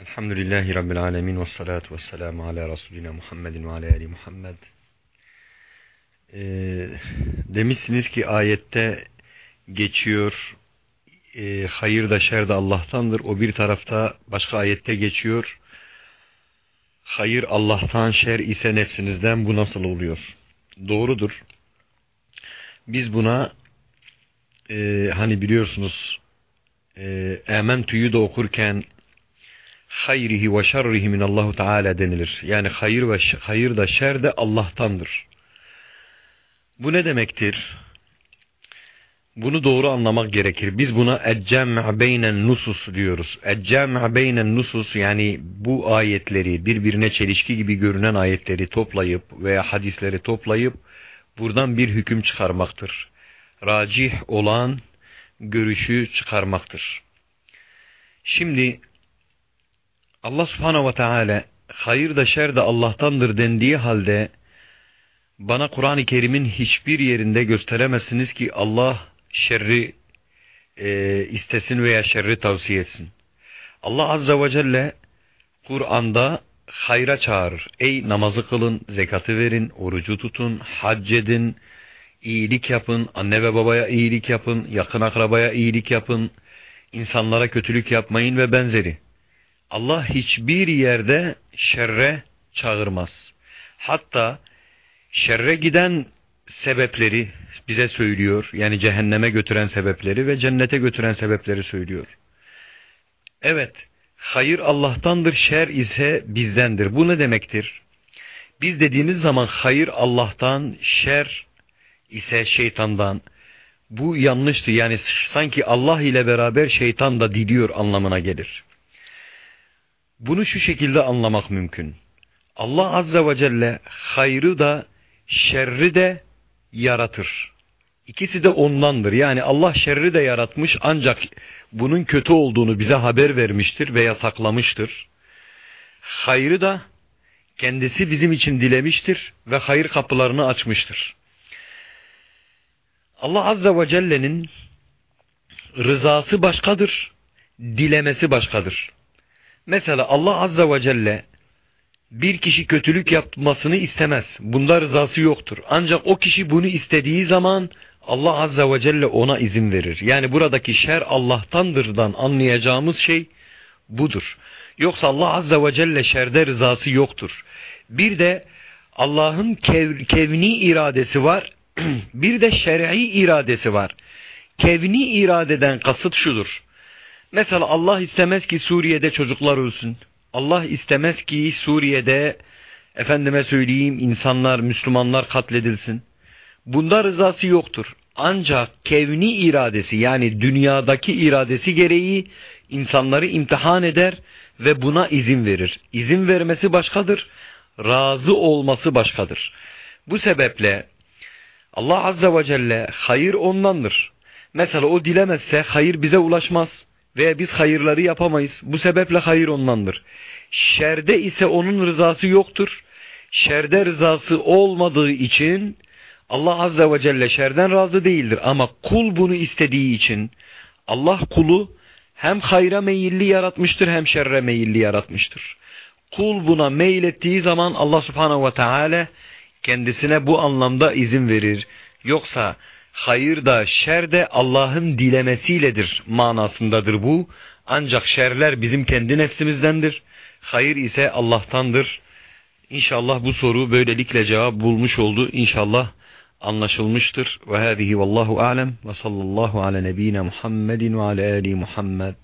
Elhamdülillahi Rabbil Alemin ve salatu ve selamu ala Resulina Muhammedin ve ala Ali Muhammed. Ee, demişsiniz ki ayette geçiyor, e, hayır da şer de Allah'tandır. O bir tarafta başka ayette geçiyor, hayır Allah'tan, şer ise nefsinizden bu nasıl oluyor? Doğrudur. Biz buna e, hani biliyorsunuz e, Ementü'yü de okurken hayrihi ve şerrihi min Allahu Teala denilir. Yani hayır ve hayır da şer de Allah'tandır. Bu ne demektir? Bunu doğru anlamak gerekir. Biz buna eccem' beynen nusus diyoruz. Eccem' beynen nusus yani bu ayetleri birbirine çelişki gibi görünen ayetleri toplayıp veya hadisleri toplayıp buradan bir hüküm çıkarmaktır. Racih olan görüşü çıkarmaktır. Şimdi Allah subhanahu ve teala hayır da şer de Allah'tandır dendiği halde bana Kur'an-ı Kerim'in hiçbir yerinde gösteremezsiniz ki Allah şerri e, istesin veya şerri tavsiye etsin. Allah azze ve celle Kur'an'da hayra çağırır. Ey namazı kılın, zekatı verin, orucu tutun, hac edin, iyilik yapın, anne ve babaya iyilik yapın, yakın akrabaya iyilik yapın, insanlara kötülük yapmayın ve benzeri. Allah hiçbir yerde şerre çağırmaz. Hatta şerre giden sebepleri bize söylüyor. Yani cehenneme götüren sebepleri ve cennete götüren sebepleri söylüyor. Evet, hayır Allah'tandır, şer ise bizdendir. Bu ne demektir? Biz dediğimiz zaman hayır Allah'tan, şer ise şeytandan. Bu yanlıştı. Yani sanki Allah ile beraber şeytan da diliyor anlamına gelir. Bunu şu şekilde anlamak mümkün. Allah Azze ve Celle hayrı da şerri de yaratır. İkisi de ondandır. Yani Allah şerri de yaratmış ancak bunun kötü olduğunu bize haber vermiştir ve yasaklamıştır. Hayrı da kendisi bizim için dilemiştir ve hayır kapılarını açmıştır. Allah Azze ve Celle'nin rızası başkadır, dilemesi başkadır. Mesela Allah Azze ve Celle bir kişi kötülük yapmasını istemez. Bunda rızası yoktur. Ancak o kişi bunu istediği zaman Allah Azze ve Celle ona izin verir. Yani buradaki şer Allah'tandırdan anlayacağımız şey budur. Yoksa Allah Azze ve Celle şerde rızası yoktur. Bir de Allah'ın kev kevni iradesi var. bir de şer'i iradesi var. Kevni iradeden kasıt şudur. Mesela Allah istemez ki Suriye'de çocuklar ölsün. Allah istemez ki Suriye'de efendime söyleyeyim insanlar, Müslümanlar katledilsin. Bunda rızası yoktur. Ancak kevni iradesi yani dünyadaki iradesi gereği insanları imtihan eder ve buna izin verir. İzin vermesi başkadır, razı olması başkadır. Bu sebeple Allah Azze ve Celle hayır ondandır. Mesela o dilemezse hayır bize ulaşmaz veya biz hayırları yapamayız. Bu sebeple hayır ondandır. Şerde ise onun rızası yoktur. Şerde rızası olmadığı için Allah Azze ve Celle şerden razı değildir. Ama kul bunu istediği için Allah kulu hem hayra meyilli yaratmıştır hem şerre meyilli yaratmıştır. Kul buna meylettiği zaman Allah Subhanahu ve Teala kendisine bu anlamda izin verir. Yoksa hayır da şer de Allah'ın dilemesiyledir manasındadır bu. Ancak şerler bizim kendi nefsimizdendir. Hayır ise Allah'tandır. İnşallah bu soru böylelikle cevap bulmuş oldu. İnşallah anlaşılmıştır. Ve hâzihi vallahu alem ve sallallahu ala nebine Muhammedin ve ala ali Muhammed.